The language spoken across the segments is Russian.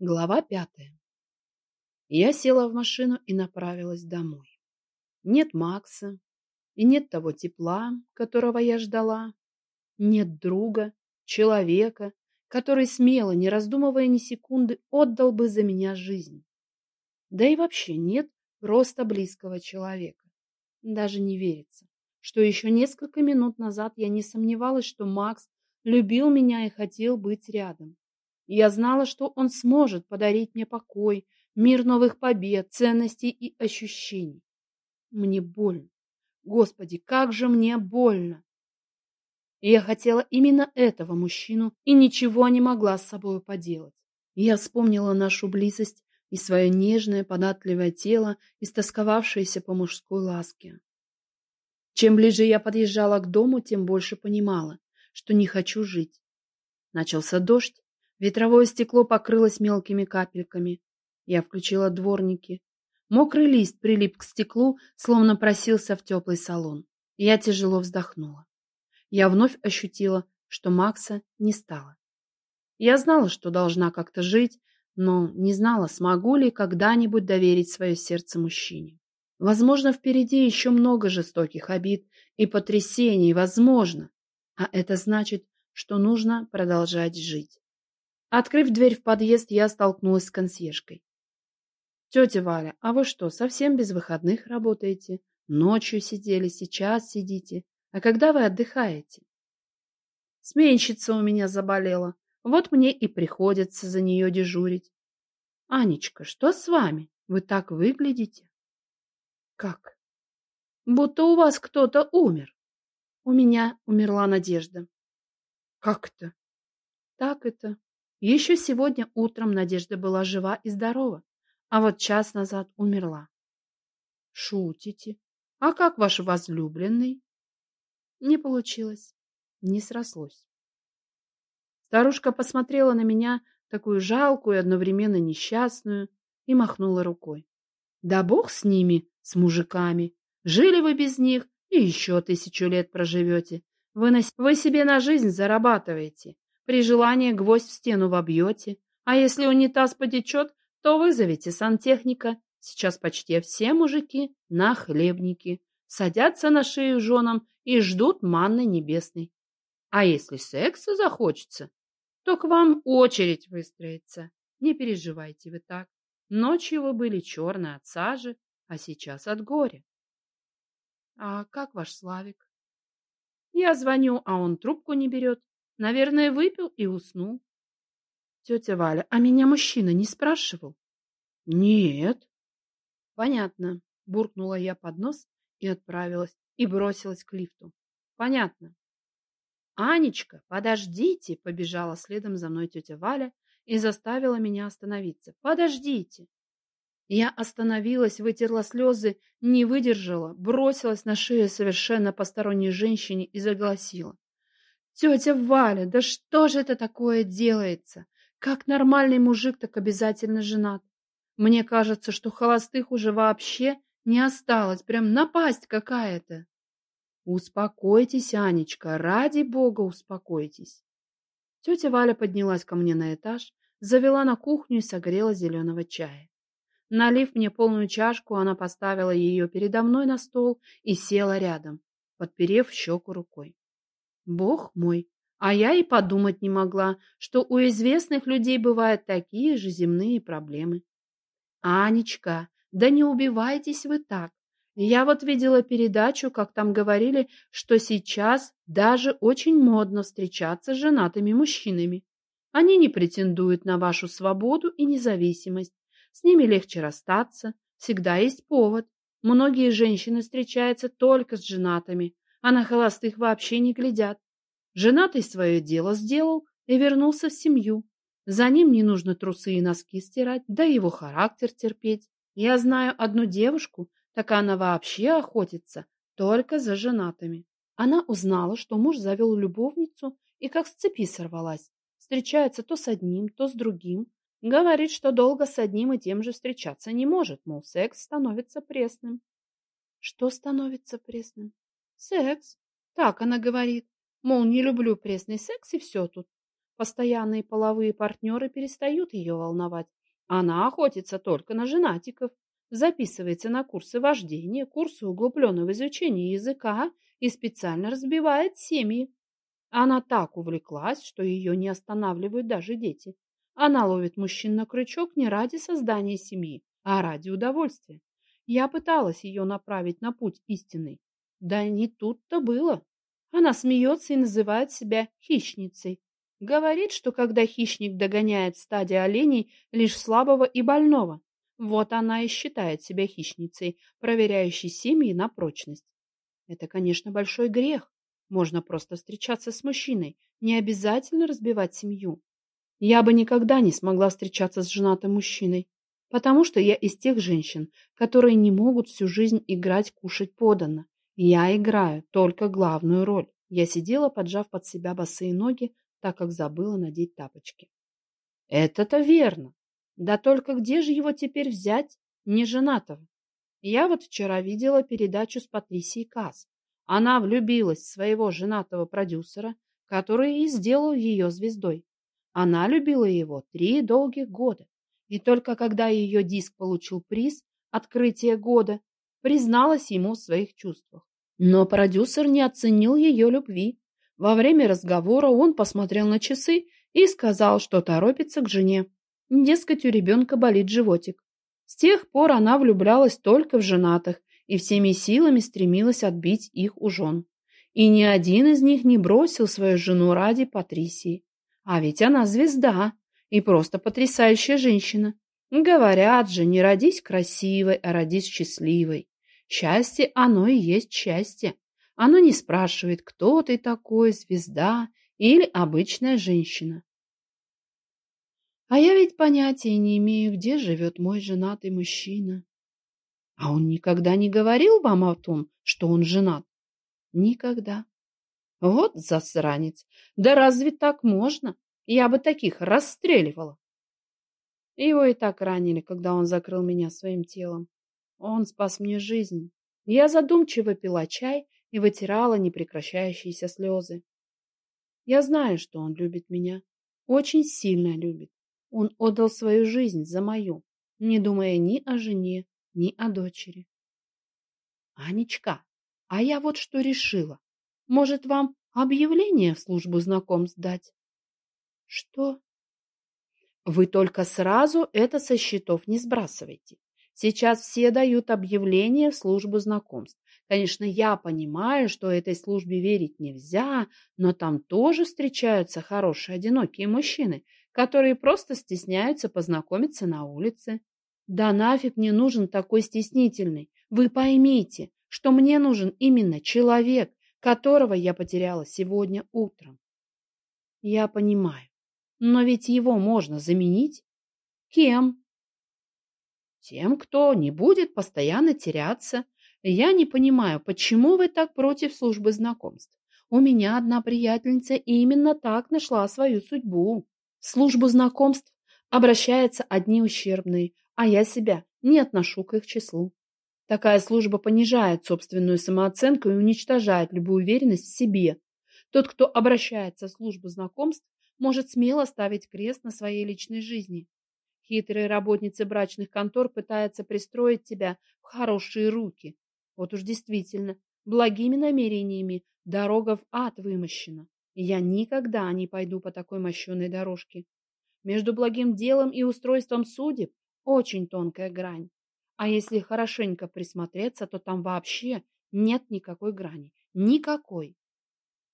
Глава пятая. Я села в машину и направилась домой. Нет Макса, и нет того тепла, которого я ждала. Нет друга, человека, который смело, не раздумывая ни секунды, отдал бы за меня жизнь. Да и вообще нет просто близкого человека. Даже не верится, что еще несколько минут назад я не сомневалась, что Макс любил меня и хотел быть рядом. Я знала, что он сможет подарить мне покой, мир новых побед, ценностей и ощущений. Мне больно. Господи, как же мне больно! Я хотела именно этого мужчину и ничего не могла с собой поделать. Я вспомнила нашу близость и свое нежное, податливое тело, истосковавшееся по мужской ласке. Чем ближе я подъезжала к дому, тем больше понимала, что не хочу жить. Начался дождь, Ветровое стекло покрылось мелкими капельками. Я включила дворники. Мокрый лист прилип к стеклу, словно просился в теплый салон. Я тяжело вздохнула. Я вновь ощутила, что Макса не стало. Я знала, что должна как-то жить, но не знала, смогу ли когда-нибудь доверить свое сердце мужчине. Возможно, впереди еще много жестоких обид и потрясений, возможно. А это значит, что нужно продолжать жить. Открыв дверь в подъезд, я столкнулась с консьержкой. «Тетя Валя, а вы что, совсем без выходных работаете? Ночью сидели, сейчас сидите. А когда вы отдыхаете?» «Сменщица у меня заболела. Вот мне и приходится за нее дежурить. Анечка, что с вами? Вы так выглядите?» «Как?» «Будто у вас кто-то умер. У меня умерла Надежда». «Как это?» «Так это. Еще сегодня утром Надежда была жива и здорова, а вот час назад умерла. Шутите? А как ваш возлюбленный? Не получилось, не срослось. Старушка посмотрела на меня, такую жалкую и одновременно несчастную, и махнула рукой. Да бог с ними, с мужиками. Жили вы без них и еще тысячу лет проживете. Вы, на... вы себе на жизнь зарабатываете. При желании гвоздь в стену вобьете, а если унитаз потечет, то вызовите сантехника. Сейчас почти все мужики на хлебники, садятся на шею женам и ждут манны небесной. А если секса захочется, то к вам очередь выстроится. Не переживайте вы так. Ночью вы были черные от сажи, а сейчас от горя. А как ваш Славик? Я звоню, а он трубку не берет. Наверное, выпил и уснул. Тетя Валя, а меня мужчина не спрашивал? Нет. Понятно. Буркнула я под нос и отправилась, и бросилась к лифту. Понятно. Анечка, подождите, побежала следом за мной тетя Валя и заставила меня остановиться. Подождите. Я остановилась, вытерла слезы, не выдержала, бросилась на шею совершенно посторонней женщине и загласила. Тетя Валя, да что же это такое делается? Как нормальный мужик, так обязательно женат. Мне кажется, что холостых уже вообще не осталось, прям напасть какая-то. Успокойтесь, Анечка, ради бога успокойтесь. Тетя Валя поднялась ко мне на этаж, завела на кухню и согрела зеленого чая. Налив мне полную чашку, она поставила ее передо мной на стол и села рядом, подперев щеку рукой. Бог мой, а я и подумать не могла, что у известных людей бывают такие же земные проблемы. Анечка, да не убивайтесь вы так. Я вот видела передачу, как там говорили, что сейчас даже очень модно встречаться с женатыми мужчинами. Они не претендуют на вашу свободу и независимость. С ними легче расстаться, всегда есть повод. Многие женщины встречаются только с женатыми, а на холостых вообще не глядят. Женатый свое дело сделал и вернулся в семью. За ним не нужно трусы и носки стирать, да его характер терпеть. Я знаю одну девушку, так она вообще охотится только за женатыми. Она узнала, что муж завел любовницу и как с цепи сорвалась. Встречается то с одним, то с другим. Говорит, что долго с одним и тем же встречаться не может, мол, секс становится пресным. Что становится пресным? Секс. Так она говорит. Мол, не люблю пресный секс и все тут. Постоянные половые партнеры перестают ее волновать. Она охотится только на женатиков, записывается на курсы вождения, курсы углубленного изучения языка и специально разбивает семьи. Она так увлеклась, что ее не останавливают даже дети. Она ловит мужчин на крючок не ради создания семьи, а ради удовольствия. Я пыталась ее направить на путь истинный. Да не тут-то было. Она смеется и называет себя хищницей. Говорит, что когда хищник догоняет стадии оленей лишь слабого и больного, вот она и считает себя хищницей, проверяющей семьи на прочность. Это, конечно, большой грех. Можно просто встречаться с мужчиной, не обязательно разбивать семью. Я бы никогда не смогла встречаться с женатым мужчиной, потому что я из тех женщин, которые не могут всю жизнь играть кушать поданно. Я играю только главную роль. Я сидела, поджав под себя босые ноги, так как забыла надеть тапочки. Это-то верно. Да только где же его теперь взять, не женатого? Я вот вчера видела передачу с Патрисией Касс. Она влюбилась в своего женатого продюсера, который и сделал ее звездой. Она любила его три долгих года. И только когда ее диск получил приз «Открытие года», призналась ему в своих чувствах. Но продюсер не оценил ее любви. Во время разговора он посмотрел на часы и сказал, что торопится к жене. Дескать, у ребенка болит животик. С тех пор она влюблялась только в женатых и всеми силами стремилась отбить их у жен. И ни один из них не бросил свою жену ради Патрисии. А ведь она звезда и просто потрясающая женщина. Говорят же, не родись красивой, а родись счастливой. Счастье, оно и есть счастье. Оно не спрашивает, кто ты такой, звезда или обычная женщина. А я ведь понятия не имею, где живет мой женатый мужчина. А он никогда не говорил вам о том, что он женат? Никогда. Вот засранец. Да разве так можно? Я бы таких расстреливала. Его и так ранили, когда он закрыл меня своим телом. Он спас мне жизнь. Я задумчиво пила чай и вытирала непрекращающиеся слезы. Я знаю, что он любит меня. Очень сильно любит. Он отдал свою жизнь за мою, не думая ни о жене, ни о дочери. Анечка, а я вот что решила. Может, вам объявление в службу знакомств дать? Что? Вы только сразу это со счетов не сбрасывайте. Сейчас все дают объявления в службу знакомств. Конечно, я понимаю, что этой службе верить нельзя, но там тоже встречаются хорошие одинокие мужчины, которые просто стесняются познакомиться на улице. Да нафиг мне нужен такой стеснительный. Вы поймите, что мне нужен именно человек, которого я потеряла сегодня утром. Я понимаю, но ведь его можно заменить. Кем? Тем, кто не будет постоянно теряться. Я не понимаю, почему вы так против службы знакомств. У меня одна приятельница именно так нашла свою судьбу службу знакомств обращаются одни ущербные, а я себя не отношу к их числу. Такая служба понижает собственную самооценку и уничтожает любую уверенность в себе. Тот, кто обращается в службу знакомств, может смело ставить крест на своей личной жизни. Хитрые работницы брачных контор пытаются пристроить тебя в хорошие руки. Вот уж действительно, благими намерениями дорога в ад вымощена я никогда не пойду по такой мощеной дорожке. Между благим делом и устройством судеб очень тонкая грань. А если хорошенько присмотреться, то там вообще нет никакой грани. Никакой.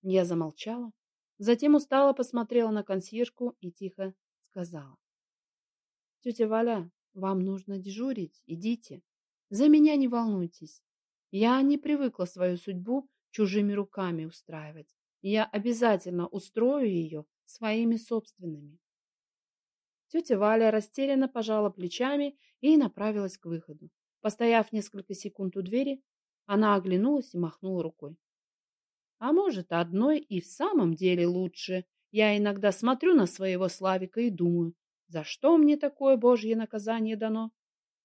Я замолчала, затем устало посмотрела на консьержку и тихо сказала. Тетя Валя, вам нужно дежурить, идите. За меня не волнуйтесь. Я не привыкла свою судьбу чужими руками устраивать. Я обязательно устрою ее своими собственными. Тетя Валя растерянно пожала плечами и направилась к выходу. Постояв несколько секунд у двери, она оглянулась и махнула рукой. А может, одной и в самом деле лучше. Я иногда смотрю на своего Славика и думаю, за что мне такое божье наказание дано?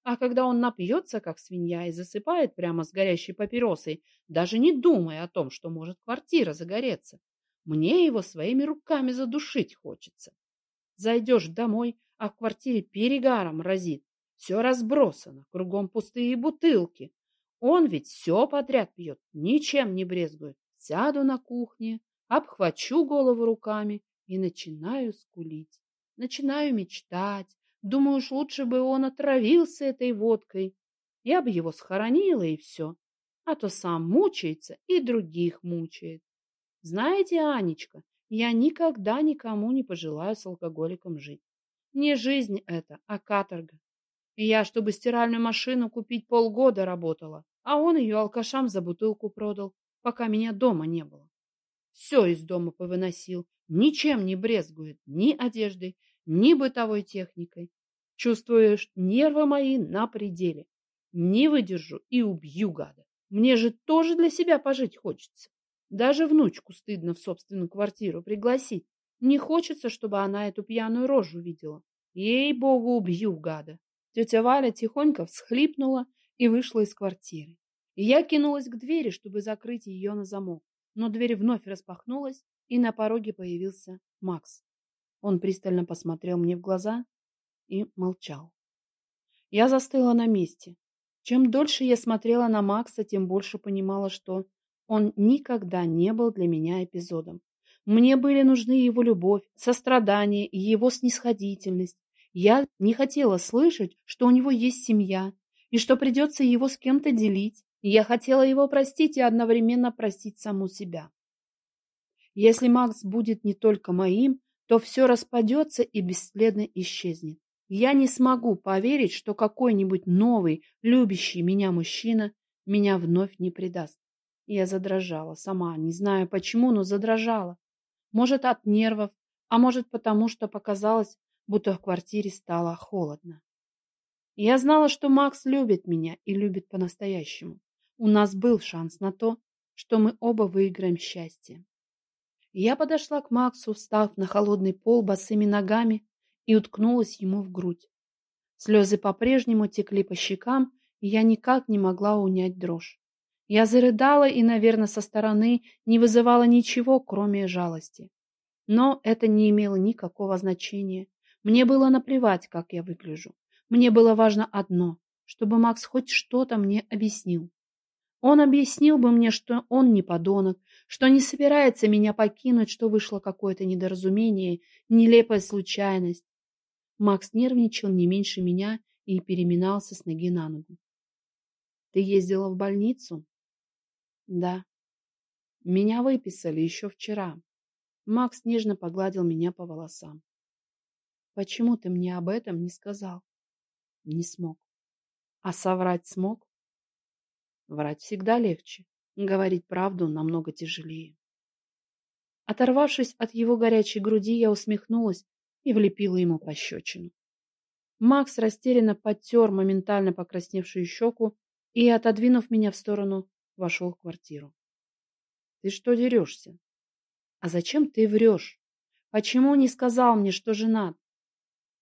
А когда он напьется, как свинья, и засыпает прямо с горящей папиросой, даже не думая о том, что может квартира загореться, Мне его своими руками задушить хочется. Зайдешь домой, а в квартире перегаром разит. Все разбросано, кругом пустые бутылки. Он ведь все подряд пьет, ничем не брезгует. Сяду на кухне, обхвачу голову руками и начинаю скулить. Начинаю мечтать. Думаю, уж лучше бы он отравился этой водкой. Я бы его схоронила и все. А то сам мучается и других мучает. Знаете, Анечка, я никогда никому не пожелаю с алкоголиком жить. Не жизнь это, а каторга. Я, чтобы стиральную машину купить, полгода работала, а он ее алкашам за бутылку продал, пока меня дома не было. Все из дома повыносил, ничем не брезгует, ни одеждой, ни бытовой техникой. Чувствуешь, нервы мои на пределе. Не выдержу и убью гада. Мне же тоже для себя пожить хочется. Даже внучку стыдно в собственную квартиру пригласить. Не хочется, чтобы она эту пьяную рожу видела. Ей-богу, убью гада. Тетя Валя тихонько всхлипнула и вышла из квартиры. Я кинулась к двери, чтобы закрыть ее на замок. Но дверь вновь распахнулась, и на пороге появился Макс. Он пристально посмотрел мне в глаза и молчал. Я застыла на месте. Чем дольше я смотрела на Макса, тем больше понимала, что он никогда не был для меня эпизодом. Мне были нужны его любовь, сострадание и его снисходительность. Я не хотела слышать, что у него есть семья и что придется его с кем-то делить. Я хотела его простить и одновременно простить саму себя. Если Макс будет не только моим, то все распадется и бесследно исчезнет. Я не смогу поверить, что какой-нибудь новый, любящий меня мужчина меня вновь не предаст. Я задрожала сама, не знаю почему, но задрожала. Может, от нервов, а может, потому что показалось, будто в квартире стало холодно. Я знала, что Макс любит меня и любит по-настоящему. У нас был шанс на то, что мы оба выиграем счастье. Я подошла к Максу, встав на холодный пол босыми ногами и уткнулась ему в грудь. Слезы по-прежнему текли по щекам, и я никак не могла унять дрожь. Я зарыдала и, наверное, со стороны не вызывала ничего, кроме жалости. Но это не имело никакого значения. Мне было наплевать, как я выгляжу. Мне было важно одно, чтобы Макс хоть что-то мне объяснил. Он объяснил бы мне, что он не подонок, что не собирается меня покинуть, что вышло какое-то недоразумение, нелепая случайность. Макс нервничал не меньше меня и переминался с ноги на ногу. Ты ездила в больницу? Да. Меня выписали еще вчера. Макс нежно погладил меня по волосам. Почему ты мне об этом не сказал? Не смог. А соврать смог? Врать всегда легче. Говорить правду намного тяжелее. Оторвавшись от его горячей груди, я усмехнулась и влепила ему пощечину. Макс растерянно подтер моментально покрасневшую щеку и, отодвинув меня в сторону, вошел в квартиру. — Ты что дерешься? — А зачем ты врешь? Почему не сказал мне, что женат?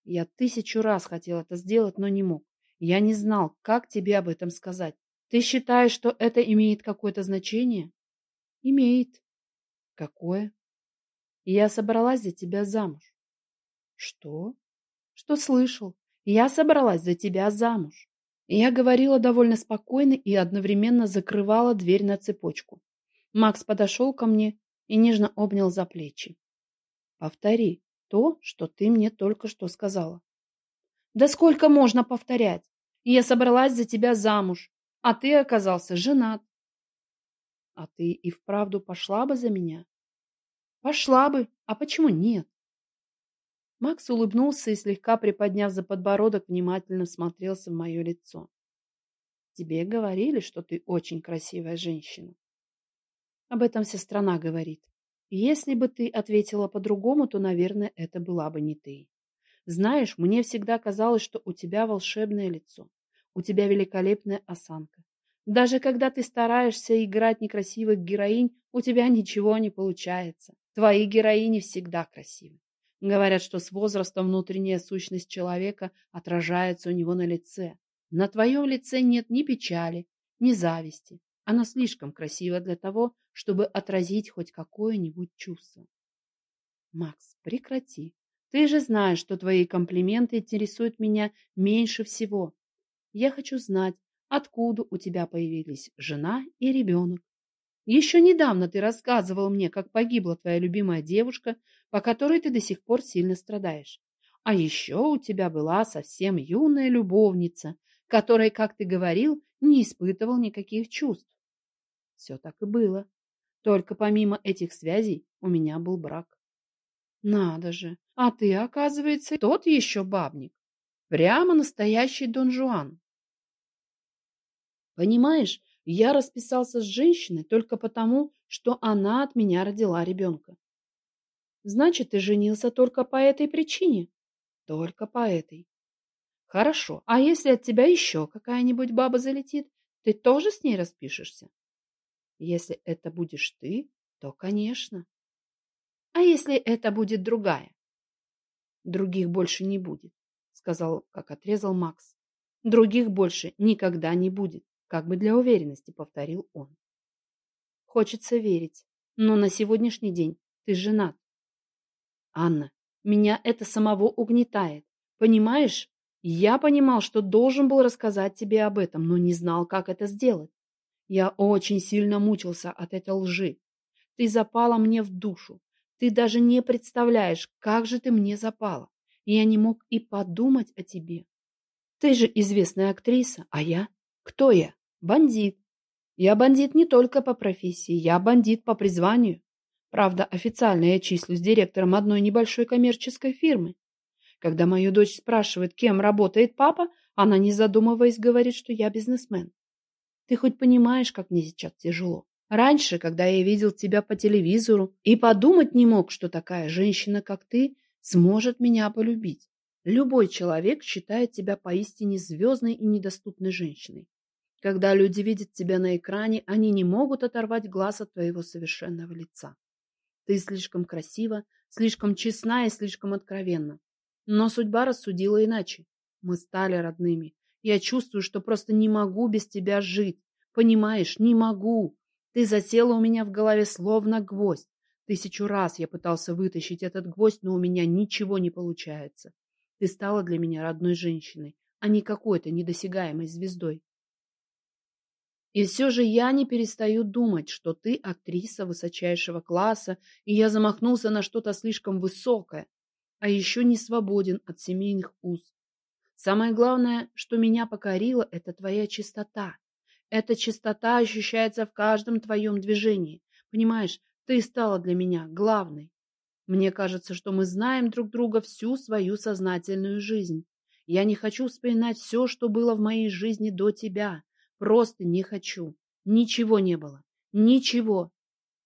Я тысячу раз хотел это сделать, но не мог. Я не знал, как тебе об этом сказать. Ты считаешь, что это имеет какое-то значение? Имеет. Какое? Я собралась за тебя замуж. Что? Что слышал? Я собралась за тебя замуж. Я говорила довольно спокойно и одновременно закрывала дверь на цепочку. Макс подошел ко мне и нежно обнял за плечи. Повтори то, что ты мне только что сказала. Да сколько можно повторять? Я собралась за тебя замуж, а ты оказался женат. А ты и вправду пошла бы за меня? Пошла бы. А почему нет? Макс улыбнулся и, слегка приподняв за подбородок, внимательно смотрелся в мое лицо. Тебе говорили, что ты очень красивая женщина. Об этом вся страна говорит. Если бы ты ответила по-другому, то, наверное, это была бы не ты. Знаешь, мне всегда казалось, что у тебя волшебное лицо, у тебя великолепная осанка. Даже когда ты стараешься играть некрасивых героинь, у тебя ничего не получается. Твои героини всегда красивы. Говорят, что с возрастом внутренняя сущность человека отражается у него на лице. На твоем лице нет ни печали, ни зависти. Она слишком красива для того, чтобы отразить хоть какое-нибудь чувство. Макс, прекрати. Ты же знаешь, что твои комплименты интересуют меня меньше всего. Я хочу знать, откуда у тебя появились жена и ребенок. Еще недавно ты рассказывал мне, как погибла твоя любимая девушка, по которой ты до сих пор сильно страдаешь. А еще у тебя была совсем юная любовница, которой, как ты говорил, не испытывал никаких чувств. Все так и было. Только помимо этих связей у меня был брак. Надо же, а ты, оказывается, тот еще бабник. Прямо настоящий Дон Жуан. Понимаешь, я расписался с женщиной только потому, что она от меня родила ребенка. Значит, ты женился только по этой причине? Только по этой. Хорошо, а если от тебя еще какая-нибудь баба залетит, ты тоже с ней распишешься? Если это будешь ты, то, конечно. А если это будет другая? Других больше не будет, сказал, как отрезал Макс. Других больше никогда не будет, как бы для уверенности повторил он. Хочется верить, но на сегодняшний день ты женат. Анна, меня это самого угнетает. Понимаешь, я понимал, что должен был рассказать тебе об этом, но не знал, как это сделать. Я очень сильно мучился от этой лжи. Ты запала мне в душу. Ты даже не представляешь, как же ты мне запала. Я не мог и подумать о тебе. Ты же известная актриса, а я? Кто я? Бандит. Я бандит не только по профессии, я бандит по призванию. Правда, официально я числюсь директором одной небольшой коммерческой фирмы. Когда мою дочь спрашивает, кем работает папа, она, не задумываясь, говорит, что я бизнесмен. Ты хоть понимаешь, как мне сейчас тяжело? Раньше, когда я видел тебя по телевизору, и подумать не мог, что такая женщина, как ты, сможет меня полюбить. Любой человек считает тебя поистине звездной и недоступной женщиной. Когда люди видят тебя на экране, они не могут оторвать глаз от твоего совершенного лица. Ты слишком красива, слишком честна и слишком откровенна. Но судьба рассудила иначе. Мы стали родными, я чувствую, что просто не могу без тебя жить. Понимаешь, не могу. Ты засела у меня в голове словно гвоздь. Тысячу раз я пытался вытащить этот гвоздь, но у меня ничего не получается. Ты стала для меня родной женщиной, а не какой-то недосягаемой звездой. И все же я не перестаю думать, что ты актриса высочайшего класса, и я замахнулся на что-то слишком высокое, а еще не свободен от семейных уз. Самое главное, что меня покорило, это твоя чистота. Эта чистота ощущается в каждом твоем движении. Понимаешь, ты стала для меня главной. Мне кажется, что мы знаем друг друга всю свою сознательную жизнь. Я не хочу вспоминать все, что было в моей жизни до тебя. Просто не хочу. Ничего не было. Ничего.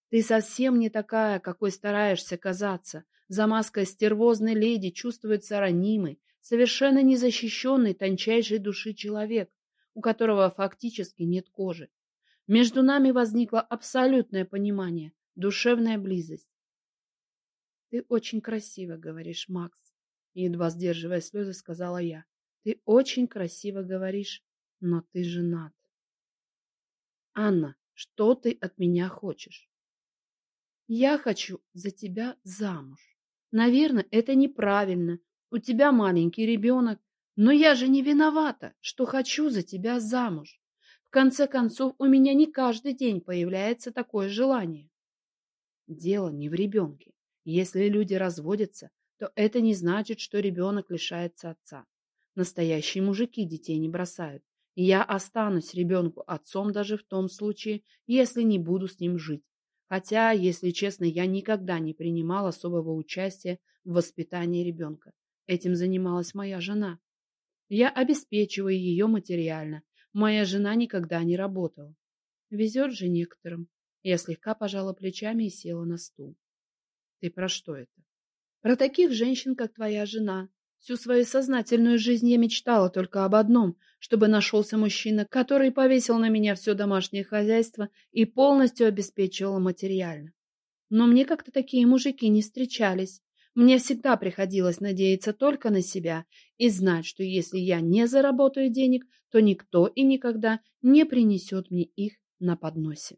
Ты совсем не такая, какой стараешься казаться. За маской стервозной леди чувствуется ранимый, совершенно незащищенный тончайшей души человек, у которого фактически нет кожи. Между нами возникло абсолютное понимание, душевная близость. «Ты очень красиво говоришь, Макс», — едва сдерживая слезы, сказала я. «Ты очень красиво говоришь, но ты женат». «Анна, что ты от меня хочешь?» «Я хочу за тебя замуж. Наверное, это неправильно, у тебя маленький ребенок, но я же не виновата, что хочу за тебя замуж. В конце концов, у меня не каждый день появляется такое желание. Дело не в ребенке. Если люди разводятся, то это не значит, что ребенок лишается отца. Настоящие мужики детей не бросают. Я останусь ребенку отцом даже в том случае, если не буду с ним жить. Хотя, если честно, я никогда не принимал особого участия в воспитании ребенка. Этим занималась моя жена. Я обеспечиваю ее материально. Моя жена никогда не работала. Везет же некоторым. Я слегка пожала плечами и села на стул. Ты про что это? Про таких женщин, как твоя жена. Всю свою сознательную жизнь я мечтала только об одном, чтобы нашелся мужчина, который повесил на меня все домашнее хозяйство и полностью обеспечивал материально. Но мне как-то такие мужики не встречались. Мне всегда приходилось надеяться только на себя и знать, что если я не заработаю денег, то никто и никогда не принесет мне их на подносе.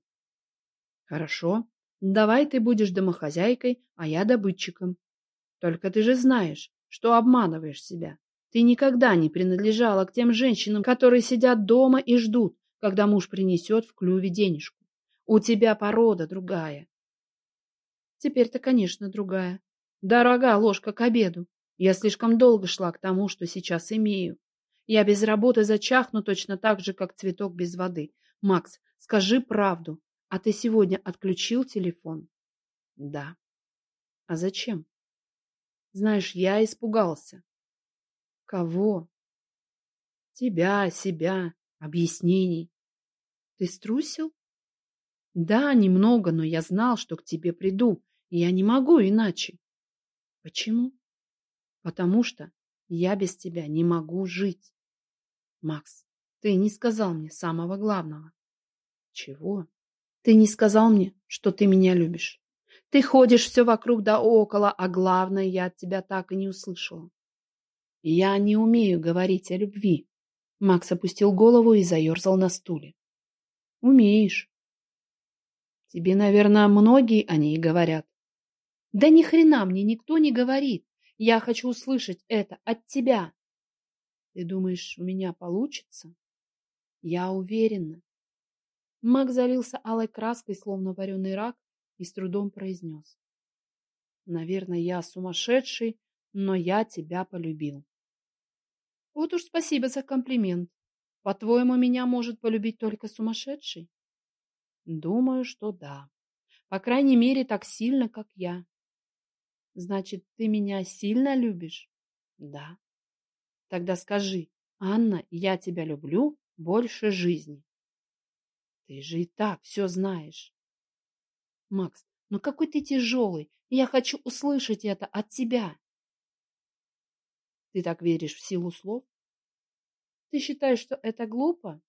Хорошо, давай ты будешь домохозяйкой, а я добытчиком. Только ты же знаешь, что обманываешь себя. Ты никогда не принадлежала к тем женщинам, которые сидят дома и ждут, когда муж принесет в клюве денежку. У тебя порода другая. Теперь-то, конечно, другая. Дорога ложка к обеду. Я слишком долго шла к тому, что сейчас имею. Я без работы зачахну точно так же, как цветок без воды. Макс, скажи правду. А ты сегодня отключил телефон? Да. А зачем? Знаешь, я испугался. Кого? Тебя, себя, объяснений. Ты струсил? Да, немного, но я знал, что к тебе приду, и я не могу иначе. Почему? Потому что я без тебя не могу жить. Макс, ты не сказал мне самого главного. Чего? Ты не сказал мне, что ты меня любишь. Ты ходишь все вокруг да около, а главное, я от тебя так и не услышала. Я не умею говорить о любви. Макс опустил голову и заерзал на стуле. Умеешь. Тебе, наверное, многие о ней говорят. Да ни хрена мне никто не говорит. Я хочу услышать это от тебя. Ты думаешь, у меня получится? Я уверена. Мак залился алой краской, словно вареный рак, и с трудом произнес. Наверное, я сумасшедший, но я тебя полюбил. Вот уж спасибо за комплимент. По-твоему, меня может полюбить только сумасшедший? Думаю, что да. По крайней мере, так сильно, как я. Значит, ты меня сильно любишь? Да. Тогда скажи, Анна, я тебя люблю больше жизни. Ты же и так все знаешь. Макс, ну какой ты тяжелый. Я хочу услышать это от тебя. Ты так веришь в силу слов? Ты считаешь, что это глупо?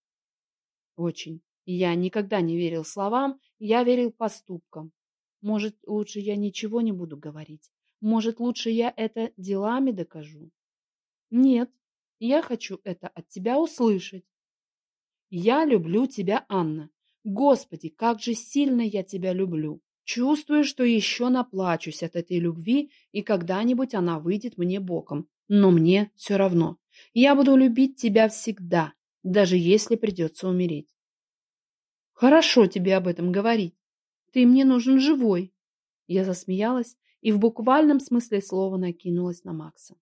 Очень. Я никогда не верил словам, я верил поступкам. Может, лучше я ничего не буду говорить. Может, лучше я это делами докажу. Нет, я хочу это от тебя услышать. Я люблю тебя, Анна. Господи, как же сильно я тебя люблю. Чувствую, что еще наплачусь от этой любви, и когда-нибудь она выйдет мне боком. Но мне все равно. Я буду любить тебя всегда, даже если придется умереть. Хорошо тебе об этом говорить. Ты мне нужен живой. Я засмеялась и в буквальном смысле слова накинулась на Макса.